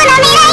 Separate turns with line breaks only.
Pero no mira